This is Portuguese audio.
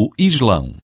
o Islão.